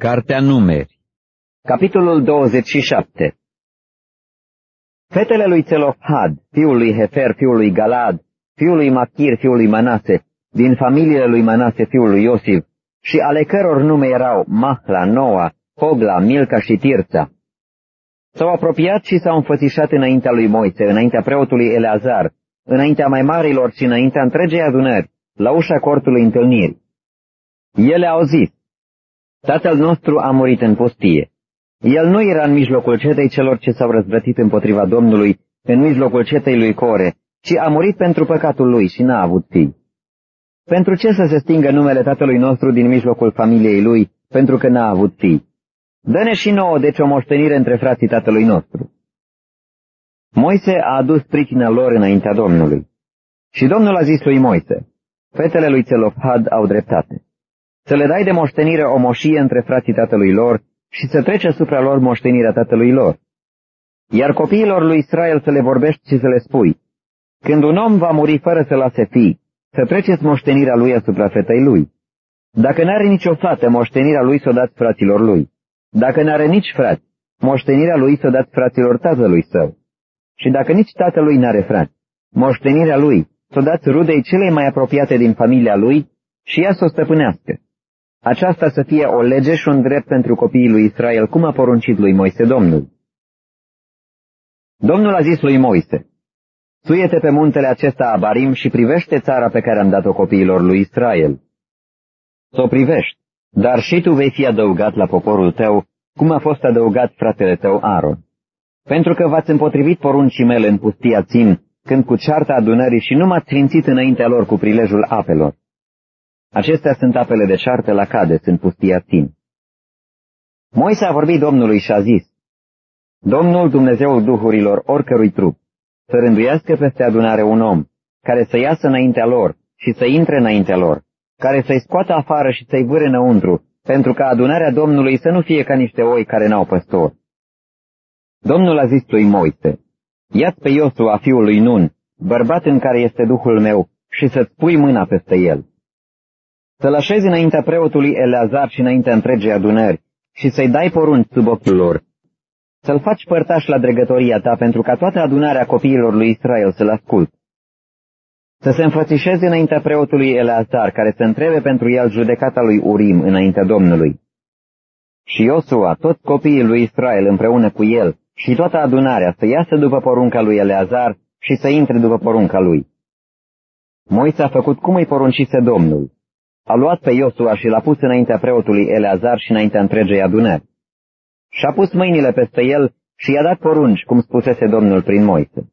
Cartea Numeri Capitolul 27 Fetele lui Țelofhad, fiul lui Hefer, fiul lui Galad, fiul lui Machir, fiul lui Manase, din familiile lui Manase, fiul lui Iosif, și ale căror nume erau Mahla, Noa, Hogla, Milca și Tirța. S-au apropiat și s-au înfățișat înaintea lui Moise, înaintea preotului Eleazar, înaintea mai marilor și înaintea întregei adunări, la ușa cortului întâlnirii. Ele au zis, Tatăl nostru a murit în pustie. El nu era în mijlocul cetei celor ce s-au răzvrătit împotriva Domnului, în mijlocul cetei lui Core, ci a murit pentru păcatul lui și n-a avut fii. Pentru ce să se stingă numele tatălui nostru din mijlocul familiei lui, pentru că n-a avut fii? Dă-ne și nouă, deci, o moștenire între frații tatălui nostru. Moise a adus pricina lor înaintea Domnului. Și Domnul a zis lui Moise, fetele lui Țelofhad au dreptate să le dai de moștenire o moșie între frații tatălui lor și să trece asupra lor moștenirea tatălui lor. Iar copiilor lui Israel să le vorbești și să le spui, când un om va muri fără să lase fii, să treceți moștenirea lui asupra fetei lui. Dacă n-are nicio fată, moștenirea lui să o dați fraților lui. Dacă n-are nici frați, moștenirea lui să o dați fraților tatălui său. Și dacă nici tatălui n-are frați, moștenirea lui să o dați rudei cele mai apropiate din familia lui și ea să o stăpânească aceasta să fie o lege și un drept pentru copiii lui Israel, cum a poruncit lui Moise Domnul. Domnul a zis lui Moise, Suiete pe muntele acesta Abarim și privește țara pe care am dat-o copiilor lui Israel. Să o privești, dar și tu vei fi adăugat la poporul tău, cum a fost adăugat fratele tău Aaron. Pentru că v-ați împotrivit poruncii mele în pustia țin, când cu cearta adunării și nu m-ați sfințit înaintea lor cu prilejul apelor. Acestea sunt apele de șarte la Cades, în pustia Tin. Moise a vorbit Domnului și a zis, Domnul Dumnezeul Duhurilor oricărui trup, să rânduiască peste adunare un om, care să iasă înaintea lor și să intre înaintea lor, care să-i scoată afară și să-i vâre înăuntru, pentru ca adunarea Domnului să nu fie ca niște oi care n-au păstor. Domnul a zis lui Moise, ia-ți pe Iosua, fiul lui Nun, bărbat în care este Duhul meu, și să-ți pui mâna peste el să-l așezi înaintea preotului Eleazar și înaintea întregii adunări și să-i dai porunci sub ochiul lor. Să-l faci părtaș la dregătoria ta pentru ca toată adunarea copiilor lui Israel să-l ascult. Să se înfățișeze înaintea preotului Eleazar, care să întrebe pentru el judecata lui Urim înaintea Domnului. Și Iosua, toți copiii lui Israel împreună cu el și toată adunarea să iasă după porunca lui Eleazar și să intre după porunca lui. Moise a făcut cum îi poruncise Domnul a luat pe Iosua și l-a pus înaintea preotului Eleazar și înaintea întregei adunări. Și-a pus mâinile peste el și i-a dat porunci, cum spusese Domnul prin Moise.